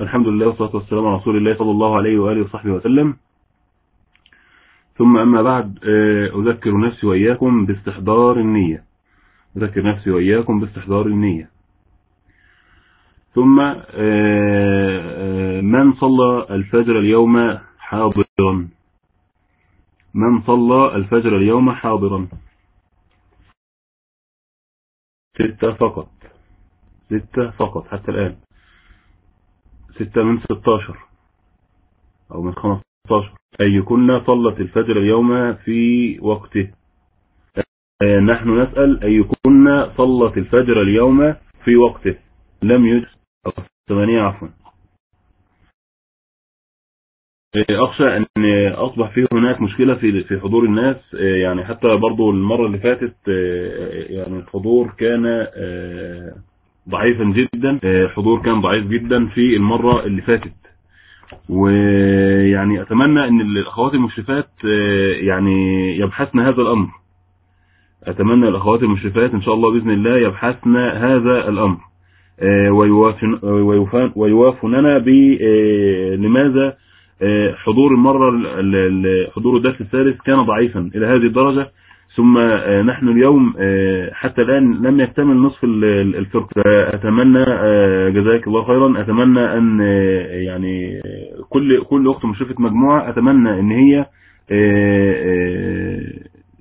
الحمد لله والصلاة والسلام على رسول الله صلى الله عليه وآله وصحبه وسلم. ثم أما بعد أذكر نفسي وإياكم باستحضار النية. أذكر نفسي وإياكم باستحضار النية. ثم من صلى الفجر اليوم حاضرا. من صلى الفجر اليوم حاضرا. ستة فقط. ستة فقط حتى الآن. ستة من ستاشر أو من خمستاشر. أي كنا صلت الفجر اليوم في وقته. نحن نسأل أي كنا صلت الفجر اليوم في وقته. لم يجز ثمانية عفوا. أخشى أن أصبح فيه هناك مشكلة في في حضور الناس. يعني حتى برضو المرة اللي فاتت يعني الحضور كان ضعيفا جدا. حضور كان ضعيف جدا في المرة اللي فاتت. ويعني أتمنى أن الأخوات المشرفات يعني يبحثن هذا الأمر. أتمنى الأخوات المشرفات إن شاء الله بإذن الله يبحثن هذا الأمر. ويوافننا ب لماذا؟ حضور المرة حضور الدرس الثالث كان ضعيفا إلى هذه الدرجة. ثم نحن اليوم حتى الآن لم يكتمل نصف الفرقة أتمنى جزاك الله خيرا. أتمنى أن يعني كل كل أخت مشرفة مجموعة أتمنى أن هي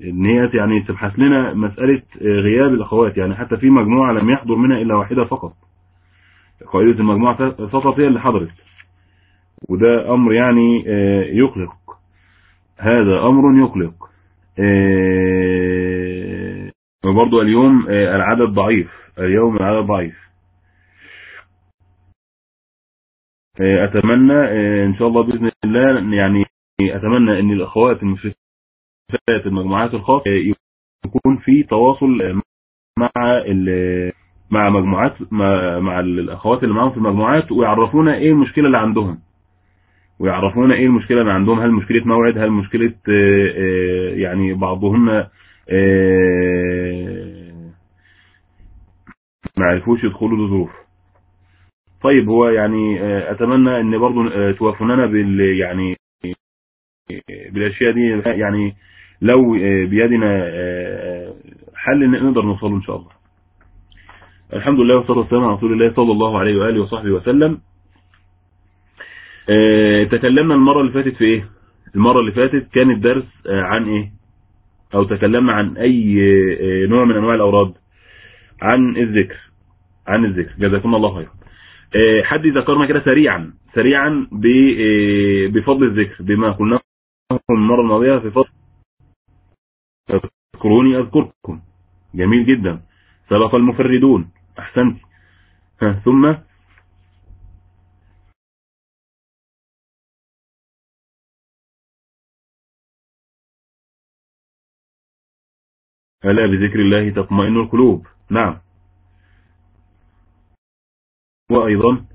إن هي يعني تبحث لنا مسألة غياب الأخوات. يعني حتى في مجموعة لم يحضر منها إلا واحدة فقط. قائدة المجموعة فقط هي اللي حضرت. وده أمر يعني يقلق هذا أمر يقلق وبرضو اليوم العدد ضعيف. اليوم العدد ضعيف. أتمنى إن شاء الله بإذن الله يعني أتمنى أن الأخوات المشرفات المجموعات الخاصة يكون في تواصل مع مع مجموعات مع, الأخوات اللي معاهم في المجموعات ويعرفونا إيه المشكلة اللي عندهم. ويعرفونا إيه المشكلة اللي عندهم هل مشكلة موعد هل مشكلة يعني بعضهن ما عرفوش يدخلوا لظروف طيب هو يعني أتمنى إن برضو توافوننا بال يعني بالأشياء دي. يعني لو بيدنا حل نقدر نوصله إن شاء الله. الحمد لله والصلاة والسلام على رسول الله صلى الله عليه وآله وصحبه وسلم. آه تكلمنا المرة اللي فاتت في إيه؟ المرة اللي فاتت كان الدرس آه عن إيه؟ أو تكلمنا عن أي آه نوع من أنواع الأوراد. عن الذكر عن الذكر. جزاكم الله خير حد يذكرنا كده سريعا سريعا بفضل الذكر بما قلناه المرة الماضية في فضل اذكروني أذكركم. جميل جدا. سبق المفردون. أحسنت. ثم ألا بذكر الله تطمئن القلوب. نعم. وأيضا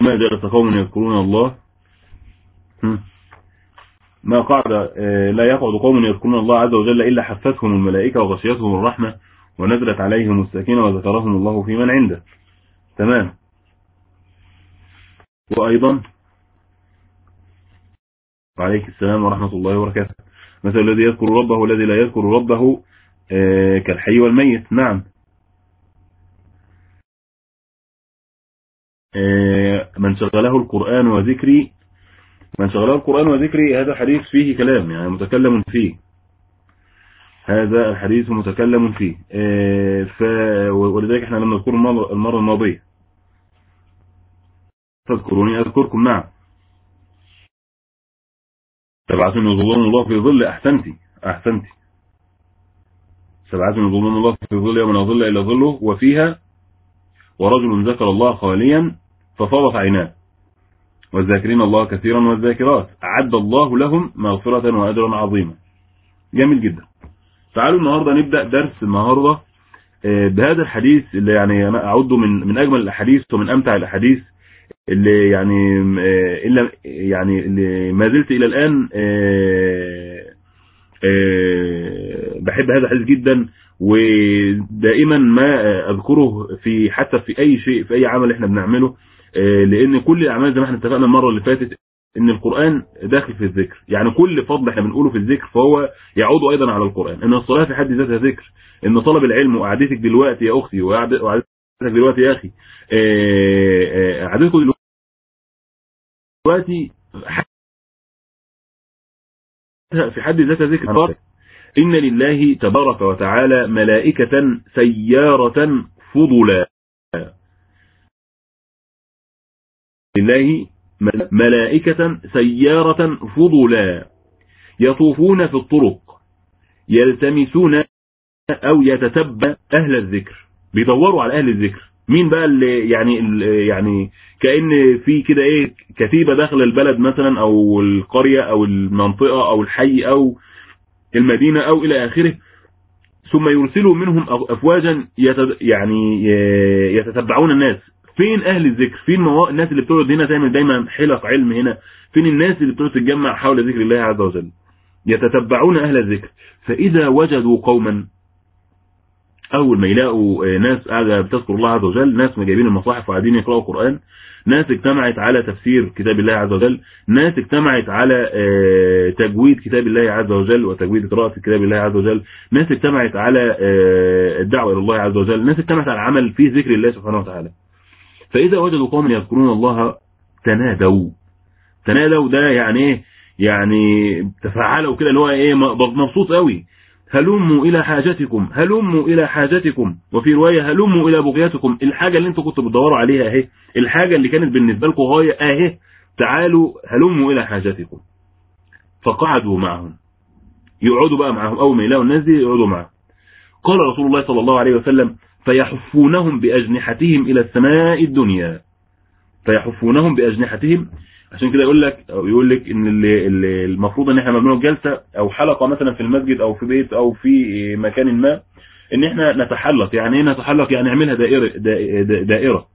ما جلس قوم يذكرون الله؟ ما قعد لا يقعد قوم يذكرون الله عز وجل إلا حفتهم الملائكة وغشيتهم الرحمة ونزلت عليهم السكينة وذكرهم الله في من عنده. تمام. وأيضا وعليك السلام ورحمة الله وبركاته. مثل الذي يذكر ربه والذي لا يذكر ربه آه كالحي والميت. نعم. آه من شغله القرآن وذكري من شغله القرآن وذكري هذا حديث فيه كلام يعني متكلم فيه. هذا الحديث متكلم فيه. آه ف ولذلك إحنا لم نذكر المرة الماضية. فاذكروني أذكركم. نعم. تبعثني ظلام الله في ظل أحسنتي أحسنتي. سبعة يظلون الله في ظل يوم ظل إلا ظله وفيها ورجل ذكر الله خاليا ففاضت عيناه. والذاكرين الله كثيرا والذاكرات أعد الله لهم مغفرة وأجرا عظيما. جميل جدا. تعالوا النهاردة نبدأ درس النهاردة بهذا الحديث اللي يعني أنا أعده من من أجمل الأحاديث ومن أمتع الأحاديث. اللي يعني إلا يعني اللي ما زلت إلى الآن بحب هذا الحديث جدا ودائما ما أذكره في حتى في أي شيء في أي عمل إحنا بنعمله لأن كل الأعمال زي ما إحنا اتفقنا المرة اللي فاتت إن القرآن داخل في الذكر. يعني كل فضل إحنا بنقوله في الذكر فهو يعود أيضا على القرآن. إن الصلاة في حد ذاتها ذكر. إن طلب العلم وقعدتك دلوقتي يا أختي وقعدتك دلوقتي يا أخي. قعدتكم دلوقتي في حد ذاتها ذكر إن لله تبارك وتعالى ملائكة سيارة فضلا. لله ملائكة سيارة فضلا. يطوفون في الطرق يلتمسون أو يتتبع أهل الذكر. بيدوروا على أهل الذكر. مين بقى اللي يعني اللي يعني كأن في كده إيه كتيبة داخل البلد مثلا أو القرية أو المنطقة أو الحي أو المدينة أو إلى آخره ثم يرسلوا منهم افواجا يعني يتتبعون الناس. فين أهل الذكر؟ فين. الناس اللي بتقعد هنا تعمل دايما حلق علم هنا؟ فين الناس اللي بتقعد تتجمع حول ذكر الله عز وجل؟ يتتبعون أهل الذكر. فإذا وجدوا قوما أول ما يلاقوا ناس قاعدة بتذكر الله عز وجل ناس جايبين المصاحف وقاعدين يقرأوا قران ناس اجتمعت على تفسير كتاب الله عز وجل ناس اجتمعت على تجويد كتاب الله عز وجل وتجويد قراءة كتاب الله عز وجل ناس اجتمعت على الدعوة إلى الله عز وجل ناس اجتمعت على العمل في ذكر الله سبحانه وتعالى. فإذا وجدوا قوما يذكرون الله تنادوا. تنادوا ده يعني إيه؟ يعني تفعلوا كده اللي هو إيه؟ مبسوط قوي هلموا إلى حاجتكم هلموا إلى حاجتكم. وفي رواية هلموا إلى بغيتكم الحاجة اللي أنتوا كنتوا بتدوروا عليها اهي الحاجة اللي كانت بالنسبة لكم غايه اهي تعالوا هلموا إلى حاجتكم. فقعدوا معهم. يقعدوا بقى معهم. أول ما يلاقوا الناس دي يقعدوا معهم. قال رسول الله صلى الله عليه وسلم فيحفونهم بأجنحتهم إلى السماء الدنيا. فيحفونهم بأجنحتهم. عشان كده يقول لك أو يقول لك إن اللي اللي المفروض إن إحنا نعمل جلسة أو حلقة مثلا في المسجد أو في بيت أو في مكان ما إن إحنا نتحلق. يعني إيه نتحلق؟ يعني نعملها دائره دائره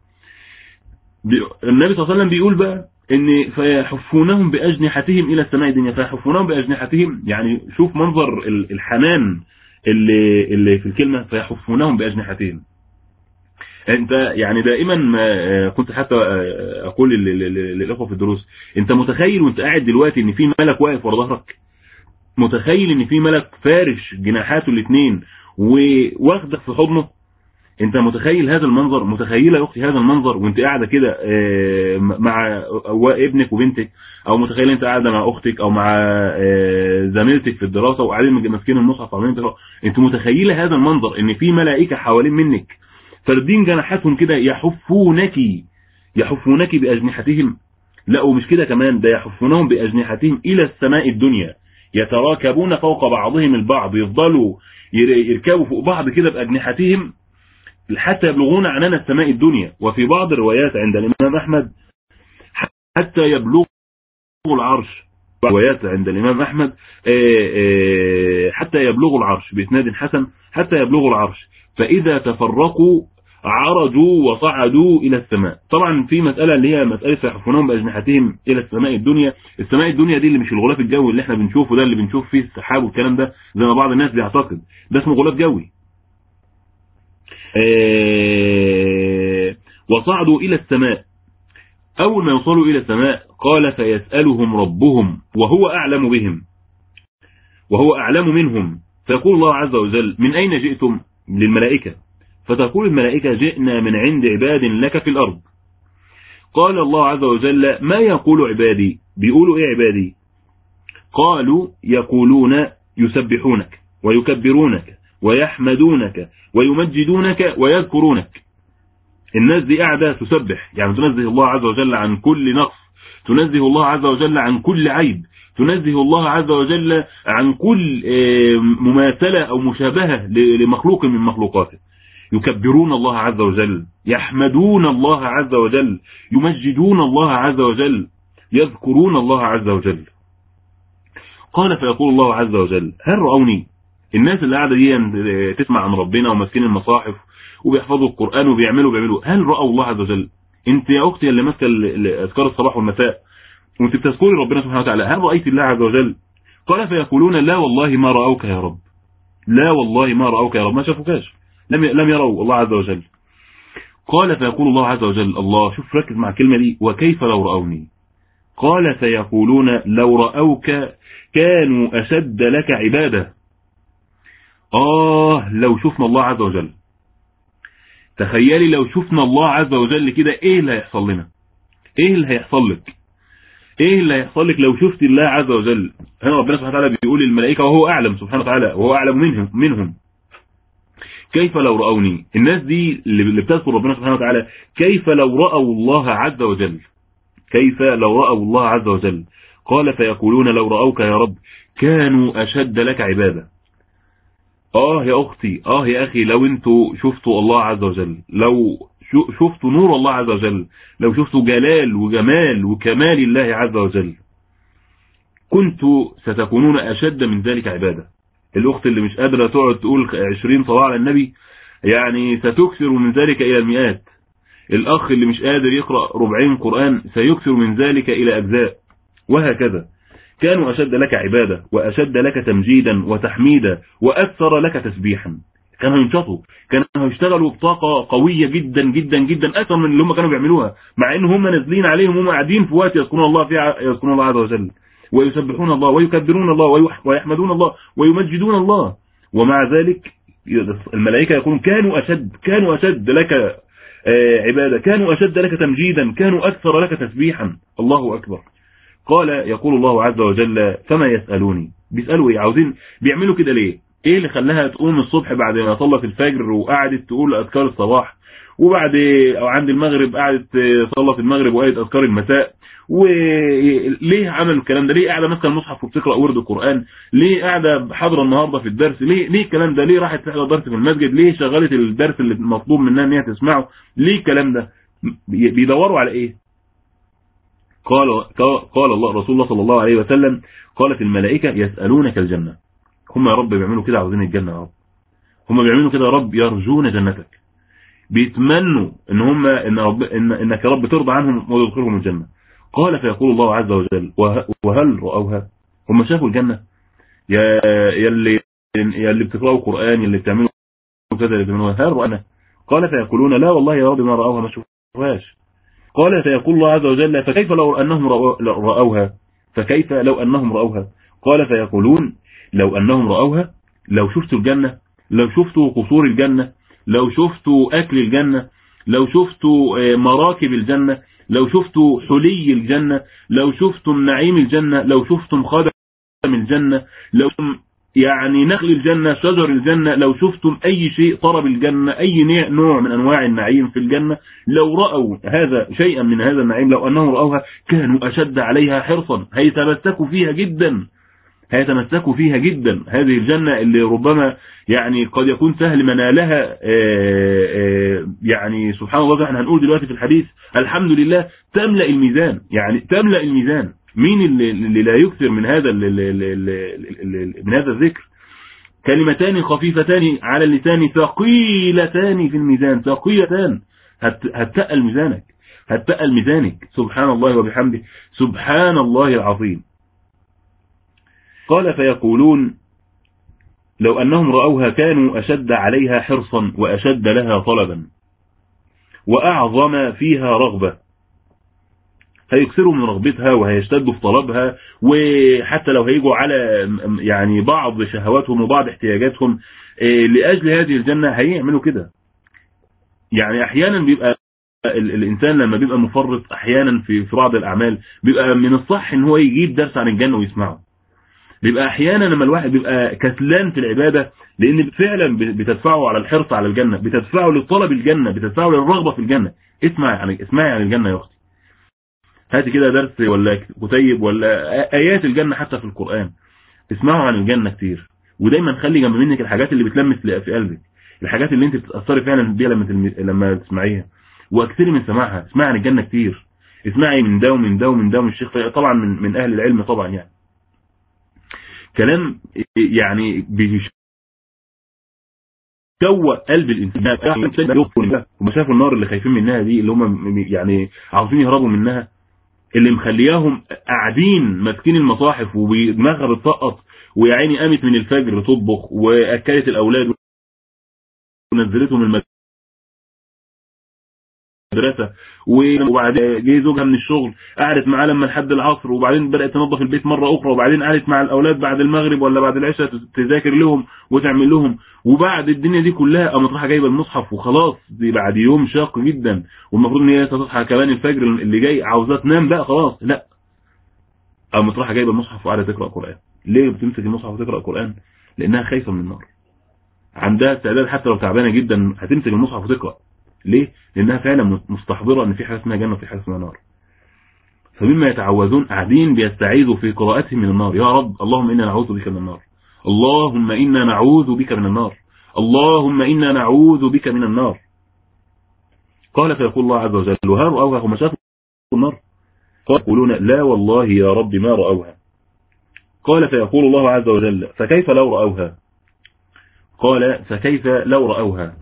النبي صلى الله عليه وسلم بيقول بقى إن فيحفونهم بأجنحتهم إلى السماء الدنيا. فيحفونهم بأجنحتهم يعني شوف منظر الحنان اللي اللي في الكلمة فيحفونهم بأجنحتهم. انت يعني دائما ما كنت حتى أقول للأخوة في الدروس انت متخيل وانت قاعد دلوقتي إن في ملك واقف ورا ظهرك؟ متخيل إن في ملك فارش جناحاته الاثنين وواخدك في حضنه؟ انت متخيل هذا المنظر؟ متخيلة يا أختي هذا المنظر وانت قاعدة كده مع ابنك وبنتك؟ أو متخيله انت قاعدة مع أختك أو مع زميلتك في الدراسة وقاعدين ماسكين المصحف تقرا انت متخيلة هذا المنظر إن في ملائكة حوالين منك فاردين جناحاتهم كده يحفونك يحفونك بأجنحتهم. لا ومش كده كمان ده يحفونهم بأجنحتهم إلى السماء الدنيا. يتراكبون فوق بعضهم البعض يفضلوا يركبوا فوق بعض كده بأجنحتهم حتى يبلغون عنان السماء الدنيا. وفي بعض الروايات عند الإمام أحمد حتى يبلغوا العرش. روايات عند الإمام أحمد حتى يبلغوا العرش بإسناد حسن حتى يبلغوا العرش. فإذا تفرقوا عرجوا وصعدوا إلى السماء. طبعا في مسألة اللي هي مسألة يحفونهم بأجنحتهم إلى السماء الدنيا. السماء الدنيا دي اللي مش الغلاف الجوي اللي إحنا بنشوفه ده اللي بنشوف فيه السحاب والكلام ده زي ما بعض الناس بيعتقد. ده اسمه غلاف جوي. وصعدوا إلى السماء. أول ما يوصلوا إلى السماء قال فيسألهم ربهم وهو أعلم بهم. وهو أعلم منهم. فيقول الله عز وجل من أين جئتم؟ للملائكة فتقول الملائكة جئنا من عند عباد لك في الأرض. قال الله عز وجل ما يقول عبادي؟ بيقولوا إيه عبادي؟ قالوا يقولون يسبحونك ويكبرونك ويحمدونك ويمجدونك ويذكرونك. الناس دي قاعدة تسبح يعني تنزه الله عز وجل عن كل نقص تنزه الله عز وجل عن كل عيب. تنزه الله عز وجل عن كل مماثلة أو مشابهة لمخلوق من مخلوقاته. يكبرون الله عز وجل يحمدون الله عز وجل يمجدون الله عز وجل يذكرون الله عز وجل. قال فيقول الله عز وجل هل رأوني؟ الناس اللي قاعدة دي تسمع عن ربنا وماسكين المصاحف وبيحفظوا القرآن وبيعملوا بيعملوا هل رأوا الله عز وجل؟ انت يا أختي اللي ماسكة أذكار الصباح والمساء وانت بتذكري ربنا سبحانه وتعالى هل رأيت الله عز وجل. قال فيقولون لا والله ما رأوك يا رب. لا والله ما رأوك يا رب. ما شافوكاش لم لم يروا الله عز وجل. قال فيقول الله عز وجل الله شوف ركز مع الكلمة دي. وكيف لو رأوني؟ قال سيقولون لو رأوك كانوا أشد لك عبادة. آه لو شفنا الله عز وجل. تخيلي لو شفنا الله عز وجل كده إيه اللي هيحصل لنا؟ إيه اللي هيحصل لك؟ إيه اللي هيحصل لك لو شفت الله عز وجل؟ هنا ربنا سبحانه وتعالى بيقول للملائكة وهو أعلم سبحانه وتعالى وهو أعلم منهم منهم. كيف لو رأوني؟ الناس دي اللي بتذكر ربنا سبحانه وتعالى كيف لو رأوا الله عز وجل؟ كيف لو رأوا الله عز وجل؟ قال فيقولون لو رأوك يا رب كانوا أشد لك عبادة. آه يا أختي آه يا أخي لو أنتوا شفتوا الله عز وجل لو شفتوا نور الله عز وجل. لو شفتوا جلال وجمال وكمال الله عز وجل كنتوا ستكونون أشد من ذلك عبادة. الأخت اللي مش قادرة تقعد تقول 20 صلاة على النبي يعني ستكثر من ذلك إلى المئات. الأخ اللي مش قادر يقرأ ربعين قرآن سيكثر من ذلك إلى أجزاء. وهكذا. كانوا أشد لك عبادة وأشد لك تمجيدا وتحميدا وأكثر لك تسبيحا. كانوا ينشطوا كانوا يشتغلوا بطاقة قوية جدا جدا جدا أكثر من اللي هم كانوا بيعملوها. مع ان هم نازلين عليهم هم قاعدين في وقت يذكرون الله فيه يذكرون الله عز وجل. ويسبحون الله ويكبرون الله ويحمدون الله ويمجدون الله. ومع ذلك الملائكة يقولون كانوا أشد كانوا أشد لك عبادة كانوا أشد لك تمجيدا كانوا أكثر لك تسبيحا. الله أكبر. قال يقول الله عز وجل فما يسألوني؟ بيسألوا إيه؟ عاوزين بيعملوا كده ليه؟ إيه اللي خلاها تقوم الصبح بعد ما صلت الفجر وقعدت تقول أذكار الصباح؟ وبعد أو عند المغرب قعدت صلت المغرب وقالت أذكار المساء. وليه عملوا الكلام ده؟ ليه قاعدة ماسكة المصحف وبتقرأ ورد القرآن؟ ليه قاعدة حاضرة النهارده في الدرس؟ ليه ليه الكلام ده؟ ليه راحت تحضر درس في المسجد؟ ليه شغلت الدرس اللي مطلوب منها ان هي تسمعه؟ ليه الكلام ده؟ بيدوروا على إيه؟ قال قال الله رسول الله صلى الله عليه وسلم قالت الملائكة يسألونك الجنة. هم يا رب بيعملوا كده عاوزين الجنة يا رب. هم بيعملوا كده يا رب يرجون جنتك. بيتمنوا إن هم إن رب إن إنك يا رب ترضى عنهم وتدخلهم الجنة. قال فيقول الله عز وجل وهل رأوها؟ هم شافوا الجنة؟ يا يلي يلي بتقرأوا قرآن يلي بتعملوا كذا اللي بتعملوها هل رأنا قال فيقولون لا والله يا رب ما رأوها ما شوفوهاش قال فيقول الله عز وجل فكيف لو أنهم رأوها؟ فكيف لو أنهم رأوها؟ قال فيقولون لو أنهم رأوها لو شفتوا الجنة لو شفتوا قصور الجنة لو شفتوا أكل الجنة لو شفتوا مراكب الجنة لو شفتوا حلي الجنة لو شفتم نعيم الجنة لو شفتم خدم الجنة لو يعني نخل الجنة شجر الجنة لو شفتم أي شيء طرب الجنة أي نوع من أنواع النعيم في الجنة لو رأوا هذا شيئا من هذا النعيم لو أنهم رأوها كانوا أشد عليها حرصا هيتمسكوا فيها جدا. هيتمسكوا فيها جدا. هذه الجنة اللي ربما يعني قد يكون سهل منالها يعني سبحان الله إحنا هنقول دلوقتي في الحديث الحمد لله تملأ الميزان. يعني تملأ الميزان. مين اللي, لا يكثر من هذا من هذا الذكر؟ كلمتان خفيفتان على اللسان ثقيلتان في الميزان. ثقيلتان. هتتقل ميزانك. هتتقل ميزانك. سبحان الله وبحمده. سبحان الله العظيم. قال فيقولون لو أنهم رأوها كانوا أشد عليها حرصا وأشد لها طلبا وأعظم فيها رغبة. هيكسروا من رغبتها وهيشتدوا في طلبها وحتى لو هيجوا على يعني بعض شهواتهم وبعض احتياجاتهم لأجل هذه الجنة هيعملوا كده. يعني أحيانا بيبقى الإنسان لما بيبقى مفرط أحيانا في في بعض الأعمال بيبقى من الصح إن هو يجيب درس عن الجنة ويسمعه. بيبقى أحيانا لما الواحد بيبقى كسلان في العبادة لأن فعلا بتدفعه على الحرص على الجنة بتدفعه لطلب الجنة بتدفعه للرغبة في الجنة. اسمع يعني اسمعي عن الجنة يا أختي. هات كده درس ولا كتيب ولا آيات الجنة حتى في القرآن. اسمعوا عن الجنة كتير. ودايما خلي جنب منك الحاجات اللي بتلمس في قلبك. الحاجات اللي انت بتتأثري فعلا بيها لما. لما تسمعيها. واكثري من سماعها. اسمعي عن الجنة كتير. اسمعي من ده ومن ده ومن ده ومن الشيخ طبعا من, من أهل العلم طبعا يعني. كلام يعني بيشوق قلب الإنسان. شافوا النار اللي خايفين منها دي اللي هم يعني عاوزين يهربوا منها اللي مخلياهم قاعدين ماسكين المصاحف ودماغها بتسقط ويا عيني قامت من الفجر تطبخ وأكلت الأولاد ونزلتهم المدرسة. وبعدين جه زوجها من الشغل قعدت معاه لما لحد العصر وبعدين بدأت تنظف البيت مرة أخرى وبعدين قعدت مع الأولاد بعد المغرب ولا بعد العشاء تذاكر لهم وتعمل لهم. وبعد الدنيا دي كلها قامت رايحة جايبة المصحف وخلاص دي بعد يوم شاق جدا. والمفروض إن هي تصحى كمان الفجر اللي جاي عاوزاه تنام؟ بقى خلاص لا. قامت رايحة جايبة المصحف وقاعده تقرأ قرآن. ليه بتمسك المصحف وتقرأ قرآن؟ لأنها خايفة من النار. عندها استعداد حتى لو تعبانة جدا هتمسك المصحف وتقرأ. ليه؟ لأنها فعلا مستحضرة إن في حاجة اسمها جنة وفي حاجة اسمها نار. فمما يتعوذون قاعدين بيستعيذوا في قراءتهم من النار. يا رب اللهم إنا نعوذ بك من النار. اللهم إنا نعوذ بك من النار. اللهم إنا نعوذ بك من النار. قال فيقول الله عز وجل هل رأوها هم شافوا النار؟ قال يقولون لا والله يا رب ما رأوها. قال فيقول الله عز وجل فكيف لو رأوها؟ قال فكيف لو رأوها؟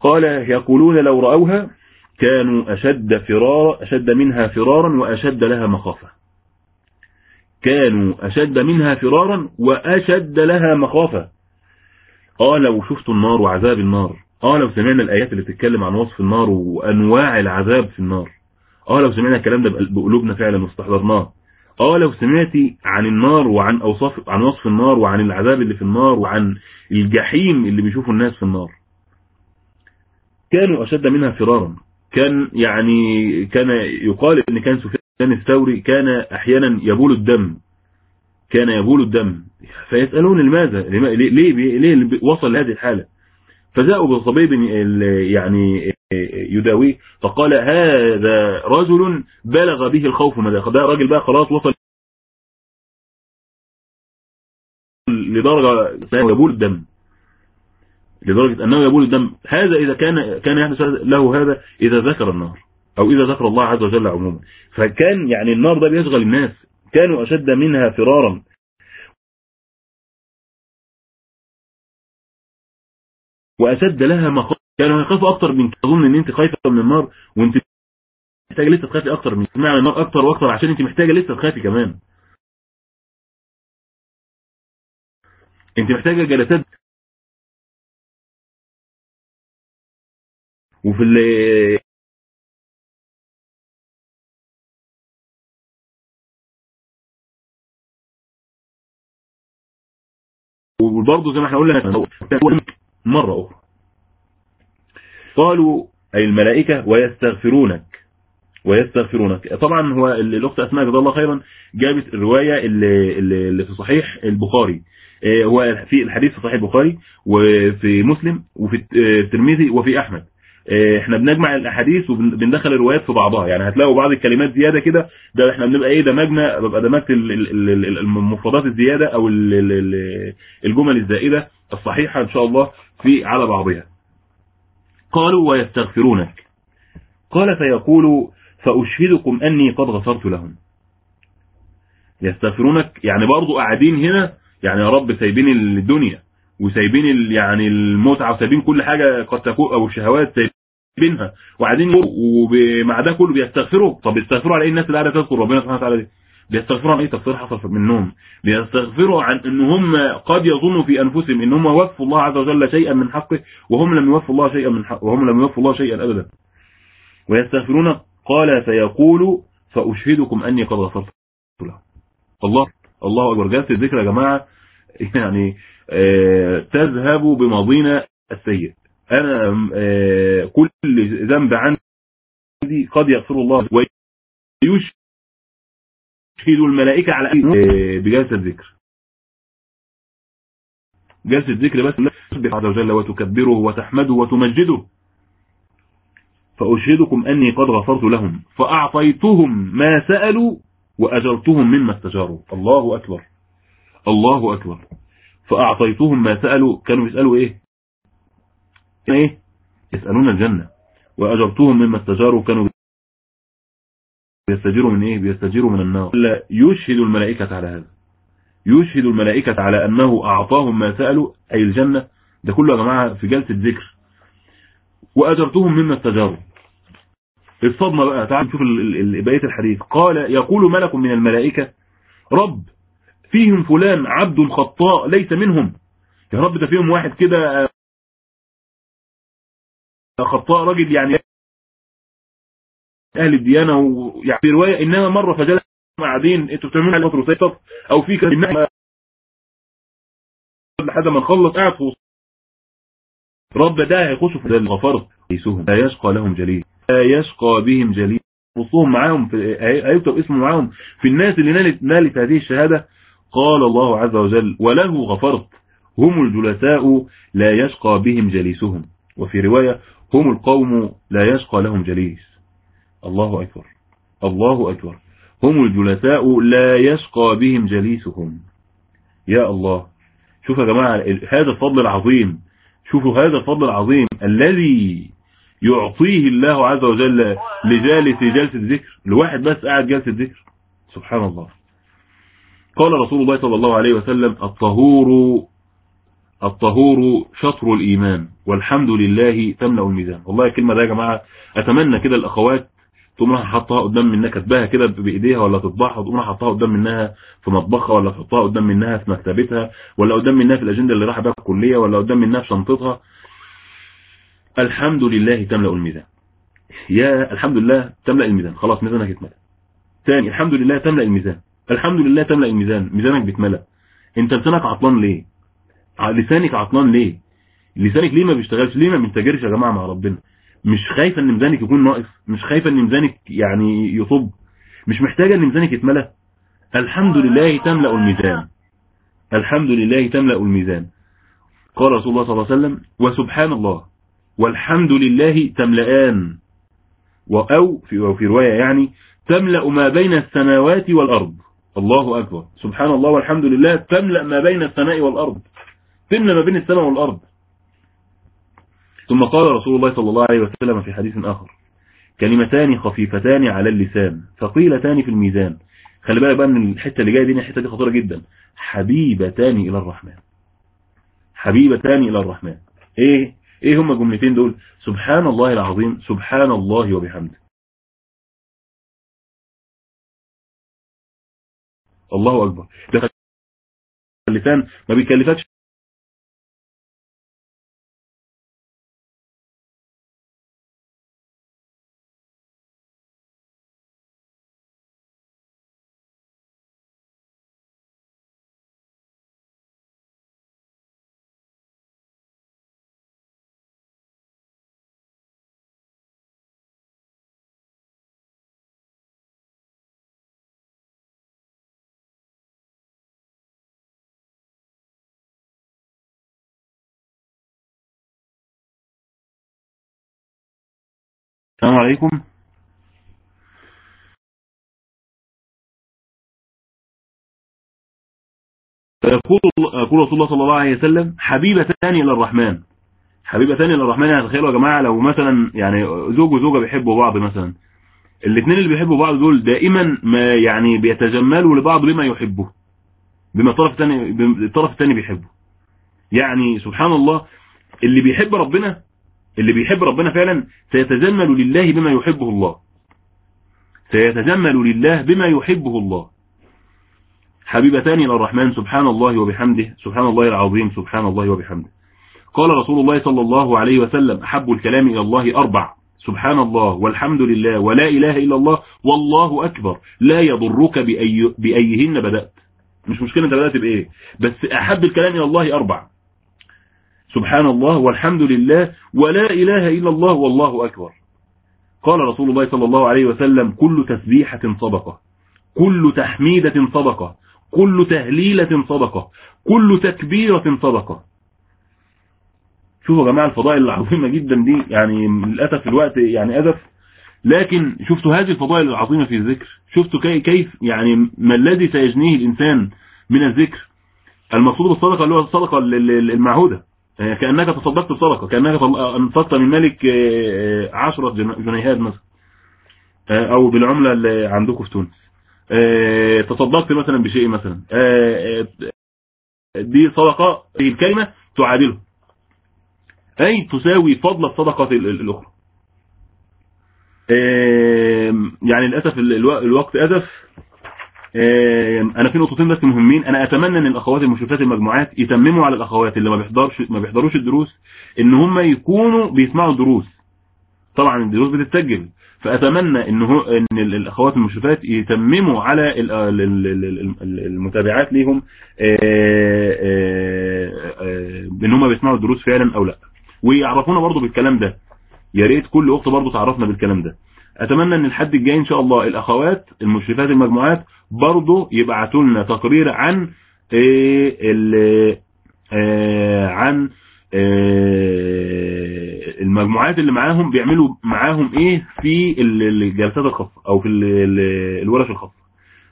قال يقولون لو رأوها كانوا أشد فرارا أشد منها فرارا وأشد لها مخافة. كانوا أشد منها فرارا وأشد لها مخافة. قال لو شفتوا النار وعذاب النار. آه لو سمعنا الآيات اللي بتتكلم عن وصف النار وأنواع العذاب في النار. آه لو سمعنا الكلام ده بقلوبنا فعلا واستحضرناه. آه لو سمعتي عن النار وعن أوصاف عن وصف النار وعن العذاب اللي في النار وعن الجحيم اللي بيشوفوا الناس في النار. كانوا أشد منها فرارا. كان يعني كان يقال إن كان سفيان الثوري كان أحيانا يبول الدم. كان يبول الدم. فيسألون لماذا؟ ليه, ليه, ليه وصل لهذه الحالة؟ فجاءوا بطبيب يعني يداويه فقال هذا رجل بلغ به الخوف مدى ده راجل بقى خلاص وصل لدرجة يبول الدم. لدرجة أنه يبول الدم. هذا إذا كان كان يحدث له هذا إذا ذكر النار أو إذا ذكر الله عز وجل عموما. فكان يعني النار ده بيشغل الناس. كانوا أشد منها فرارا. وأشد لها مخاف كانوا يخافوا أكتر من تظن أن أنت خايفة من النار وأنت محتاجة لسه تخافي أكتر من تسمعي النار أكتر وأكتر عشان أنت محتاجة لسه تخافي كمان. أنت محتاجة جلسات وفي ال وبرضه زي ما إحنا قلنا مرة أخرى. قالوا أي الملائكة ويستغفرونك ويستغفرونك. طبعا هو الأخت أسماء جزاه الله خيرا جابت الرواية اللي, اللي في صحيح البخاري. هو في الحديث في صحيح البخاري وفي مسلم وفي الترمذي وفي أحمد. إحنا بنجمع الأحاديث وبندخل الروايات في بعضها. يعني هتلاقوا بعض الكلمات زيادة كده ده إحنا بنبقى إيه دمجنا ببقى دمجت المفردات الزيادة أو الجمل الزائدة الصحيحة إن شاء الله في على بعضها. قالوا ويستغفرونك. قال فيقول فأشهدكم أني قد غفرت لهم. يستغفرونك يعني برضو قاعدين هنا يعني يا رب سايبين الدنيا وسايبين يعني المتعة وسايبين كل حاجة قد تكون أو الشهوات سايبينها وقاعدين ومع ده كله بيستغفروا. طب بيستغفروا على إيه الناس اللي قاعدة تذكر؟ ربنا سبحانه وتعالى دي بيستغفروا عن إيه؟ تفسير حصل منهم بيستغفروا عن ان هم قد يظنوا في أنفسهم ان هم وفوا الله عز وجل شيئا من حقه وهم لم يوفوا الله شيئا من حقه وهم لم يوفوا الله شيئا ابدا. ويستغفرون قال فيقول فأشهدكم أني قد غفرت له الله الله أكبر. جلسة الذكر يا جماعة. يعني آه تذهب بماضينا السيء. أنا آه كل ذنب عندي قد يغفر الله ويشهد الملائكة على آه بجلسة الذكر. جلسة الذكر بس. تسبح عز وجل وتكبره وتحمده وتمجده. فأشهدكم أني قد غفرت لهم. فأعطيتهم ما سألوا وأجرتهم مما استجاروا. الله أكبر. الله أكبر. فأعطيتهم ما سألوا. كانوا يسألوا إيه؟ إيه؟ يسألون الجنة. وأجرتهم مما استجاروا كانوا بيستجيروا من إيه؟ بيستجيروا من النار. يشهد الملائكة على هذا. يشهد الملائكة على أنه أعطاهم ما سألوا أي الجنة. ده كله يا جماعة في جلسة ذكر. وأجرتهم مما استجاروا. الصدمة بقى. تعال نشوف بقية الحديث. قال يقول ملك من الملائكة؟ رب فيهم فلان عبد خطاء ليس منهم. يا رب ده فيهم واحد كده خطاء راجل يعني أهل الديانة ويعني في رواية إنما مرة فجلس قاعدين أنتوا بتعملوا على وتر أو في كان لحد ما نخلص. قاعد في رب ده هيخشوا في الغفرت ليسهم لا يشقى لهم جليل. لا يشقى بهم جليل. وصوهم معاهم في هيكتب اسمه معاهم. في الناس اللي نالت نالت هذه الشهادة قال الله عز وجل وله غفرت. هم الجلساء. لا يشقى بهم جليسهم. وفي رواية هم القوم لا يشقى لهم جليس. الله أكبر. الله أكبر. هم الجلساء لا يشقى بهم جليسهم. يا الله. شوفوا يا جماعة هذا الفضل العظيم. شوفوا هذا الفضل العظيم الذي يعطيه الله عز وجل لجالس جلسة ذكر لواحد بس قاعد جلسة ذكر سبحان الله. قال رسول الله صلى الله عليه وسلم الطهور الطهور شطر الإيمان والحمد لله تملأ الميزان. والله الكلمة ده يا جماعة أتمنى كده الأخوات تقوم راح حطها قدام منها كاتباها كده بإيديها ولا تطبعها وتقوم راح حطها قدام منها في مطبخها ولا تحطها قدام منها في مكتبتها ولا قدام منها في الأجندة اللي راح بها الكلية ولا قدام منها في شنطتها. الحمد لله تملأ الميزان. يا الحمد لله تملأ الميزان. خلاص ميزانك اتملى ثاني الحمد لله تملأ الميزان. الحمد لله تملأ الميزان. ميزانك بيتملى انت لسانك عطلان ليه؟ لسانك عطلان ليه؟ لسانك ليه ما بيشتغلش؟ ليه ما بينتجرش يا جماعة مع ربنا؟ مش خايفة إن ميزانك يكون ناقص؟ مش خايفة إن ميزانك يعني يصب؟ مش محتاجة إن ميزانك يتملى؟ الحمد لله تملأ الميزان. الحمد لله تملأ الميزان. قال رسول الله صلى الله عليه وسلم وسبحان الله والحمد لله تملأان. أو في, في رواية يعني تملأ ما بين السماوات والأرض. الله أكبر. سبحان الله والحمد لله تملأ ما بين السماء والأرض. تملأ ما بين السماء والأرض. ثم قال رسول الله صلى الله عليه وسلم في حديث آخر كلمتان خفيفتان على اللسان ثقيلتان في الميزان. خلي بالك بقى من الحتة اللي جاية دي الحتة دي خطيرة جدا. حبيبتان إلى الرحمن. حبيبتان إلى الرحمن. إيه؟ إيه هما الجملتين دول؟ سبحان الله العظيم سبحان الله وبحمده. الله أكبر. ده اللسان ما بيكلفكش السلام عليكم. يقول يقول رسول الله صلى الله عليه وسلم حبيبتان إلى الرحمن. حبيبتان إلى الرحمن يعني تخيلوا يا جماعة لو مثلا يعني زوج وزوجة بيحبوا بعض مثلا. الاثنين اللي بيحبوا بعض دول دائما ما يعني بيتجملوا لبعض بما يحبه بما الطرف الثاني الطرف الثاني بيحبه. يعني سبحان الله اللي بيحب ربنا اللي بيحب ربنا فعلا سيتجمل لله بما يحبه الله. سيتجمل لله بما يحبه الله. حبيبتان إلى الرحمن سبحان الله وبحمده سبحان الله العظيم سبحان الله وبحمده. قال رسول الله صلى الله عليه وسلم أحب الكلام إلى الله أربع. سبحان الله والحمد لله ولا إله إلا الله والله أكبر. لا يضرك بأي بأيهن بدأت. مش مشكلة أنت بدأت بإيه؟ بس أحب الكلام إلى الله أربع. سبحان الله والحمد لله ولا إله إلا الله والله أكبر. قال رسول الله صلى الله عليه وسلم كل تسبيحة صدقة كل تحميدة صدقة كل تهليلة صدقة كل تكبيرة صدقة. شوفوا يا جماعة الفضائل العظيمة جدا دي يعني للأسف الوقت يعني أزف. لكن شفتوا هذه الفضائل العظيمة في الذكر؟ شفتوا كي كيف يعني ما الذي سيجنيه الإنسان من الذكر؟ المقصود بالصدقه اللي هو الصدقة المعهودة. كأنك تصدقت بصدقة كأنك انفقت من مالك 10 جنيهات مثلا أو بالعملة اللي عندكم في تونس. تصدقت مثلا بشيء مثلا. دي صدقة الكلمة تعادله. أي تساوي فضل الصدقة الأخرى. يعني للأسف الوقت أزف. أنا في نقطتين بس مهمين. أنا أتمنى أن الأخوات المشرفات المجموعات يتمموا على الأخوات اللي ما بيحضرش ما بيحضروش الدروس إن هم يكونوا بيسمعوا الدروس. طبعا الدروس بتتسجل. فأتمنى إن هو إن الأخوات المشرفات يتمموا على المتابعات ليهم إن هم بيسمعوا الدروس فعلا أو لأ. ويعرفونا برضو بالكلام ده. يا ريت كل أخت برضو تعرفنا بالكلام ده. أتمنى أن الحد الجاي إن شاء الله الأخوات المشرفات المجموعات برضو يبعتوا لنا تقرير عن إيه إيه عن إيه المجموعات اللي معاهم بيعملوا معاهم إيه في الجلسات الخاصة أو في الورش الخاصة.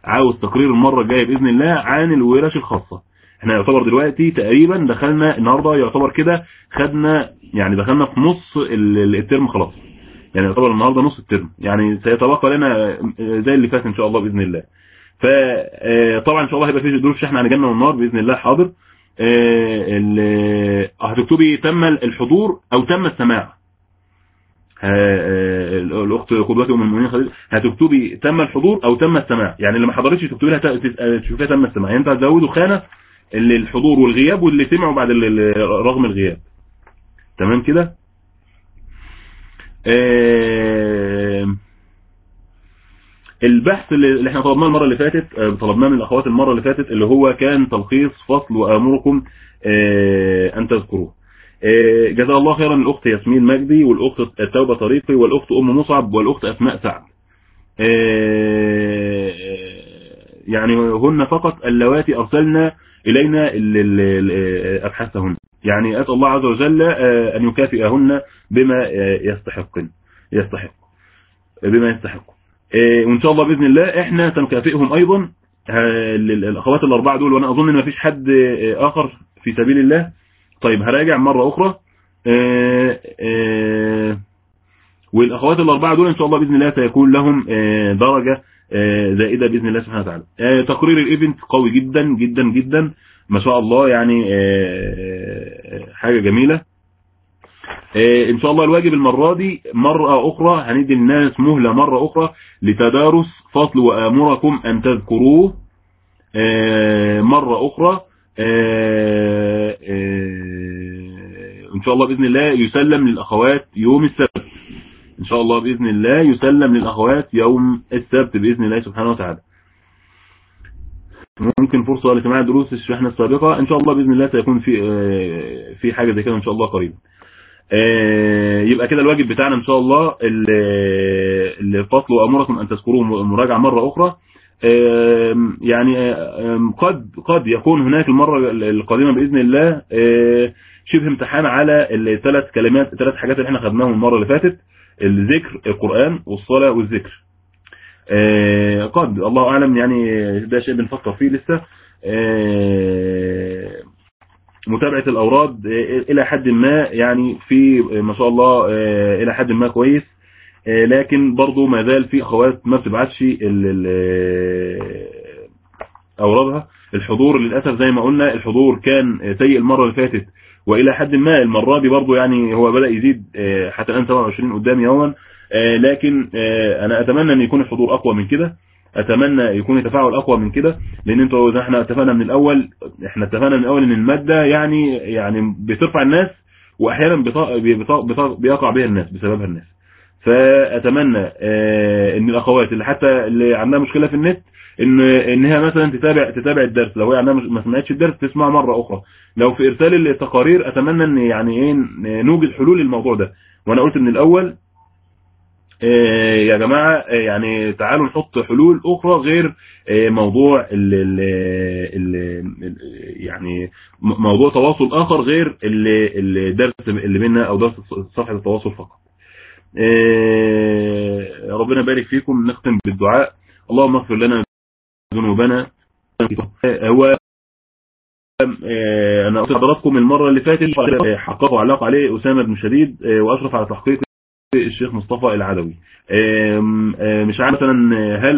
عاوز تقرير المرة الجاية بإذن الله عن الورش الخاصة. إحنا يعتبر دلوقتي تقريبا دخلنا النهارده يعتبر كده خدنا يعني دخلنا في نص الترم خلاص. يعني يعتبر النهارده نص الترم. يعني سيتبقى لنا زي اللي فات إن شاء الله بإذن الله. فطبعا إن شاء الله هيبقى في دروس شحن عن الجنه والنار بإذن الله. حاضر. هتكتبي تم الحضور أو تم السماع. الأخت قدوتي أم المؤمنين خديجة هتكتبي تم الحضور أو تم السماع. يعني اللي ما حضرتش تكتبي لها تشوفيها تم السماع. يعني أنت هتزودوا خانة الحضور والغياب واللي سمعوا بعد رغم الغياب. تمام كده؟ البحث اللي إحنا طلبناه المرة اللي فاتت طلبناه من الأخوات المرة اللي فاتت اللي هو كان تلخيص فصل وآمركم أن تذكروه. جزا الله خيرا الأخت ياسمين مجدي والأخت التوبة طريقي والأخت أم مصعب والأخت أسماء سعد. يعني هن فقط اللواتي أرسلنا إلينا أبحاثهن. يعني أسأل الله عز وجل أن يكافئهن بما يستحقن يستحق. بما يستحق. وإن شاء الله بإذن الله إحنا سنكافئهم أيضا. الأخوات الأربعة دول وأنا أظن أن مفيش حد آخر في سبيل الله. طيب هراجع مرة أخرى. والأخوات الأربعة دول إن شاء الله بإذن الله سيكون لهم درجة زائدة بإذن الله سبحانه وتعالى. تقرير الإيفنت قوي جدا جدا جدا. ما شاء الله يعني حاجة جميلة. إن شاء الله الواجب المرة دي مرة أخرى هندي الناس مهلة مرة أخرى لتدارس فصل وآمركم أن تذكروه. مرة أخرى إن شاء الله بإذن الله يسلم للأخوات يوم السبت. إن شاء الله بإذن الله يسلم للأخوات يوم السبت بإذن الله سبحانه وتعالى. ممكن فرصة لسماع دروس الشحنة السابقة. إن شاء الله بإذن الله سيكون في في حاجة زي كده إن شاء الله قريبا. يبقى كده الواجب بتاعنا إن شاء الله الفصل وامركم أن تذكروه مراجعة مرة أخرى. يعني قد قد يكون هناك المرة القادمة بإذن الله شبه امتحان على الثلاث كلمات الثلاث حاجات اللي إحنا خدناهم المرة اللي فاتت الذكر القرآن والصلاة والذكر. قد الله أعلم يعني ده شيء بنفكر فيه لسه. متابعة الأوراد إلى حد ما يعني في ما شاء الله إلى حد ما كويس. لكن برضو ما زال في أخوات ما بتبعتش أورادها. الحضور للأسف زي ما قلنا الحضور كان سيء المرة اللي فاتت. وإلى حد ما المرة دي برضو يعني هو بدأ يزيد حتى الآن 27 قدام يوما. لكن أنا أتمنى أن يكون الحضور أقوى من كده. أتمنى يكون التفاعل أقوى من كده لأن أنتوا زي إحنا اتفقنا من الأول إحنا اتفقنا من الأول إن المادة يعني يعني بترفع الناس وأحيانا بيقع بها الناس بسببها الناس. فأتمنى آه إن الاخوات اللي حتى اللي عندها مشكلة في النت إن انها مثلا تتابع تتابع الدرس. لو هي عندها ما سمعتش الدرس تسمعه مرة أخرى. لو في إرسال التقارير أتمنى إن يعني إيه نوجد حلول للموضوع ده. وأنا قلت من الأول آه، يا جماعة آه، يعني تعالوا نحط حلول أخرى غير آه، موضوع ال ال ال يعني موضوع تواصل آخر غير ال- الدرس اللي بينا أو درس صفحة التواصل فقط. ربنا يبارك فيكم نختم بالدعاء. اللهم اغفر لنا ذنوبنا. هو أنا قلت لحضراتكم المرة اللي فاتت آه، حقق وعلق عليه أسامة بن شديد وأشرف على تحقيق الشيخ مصطفى العدوي. آه، مش عارف مثلا هل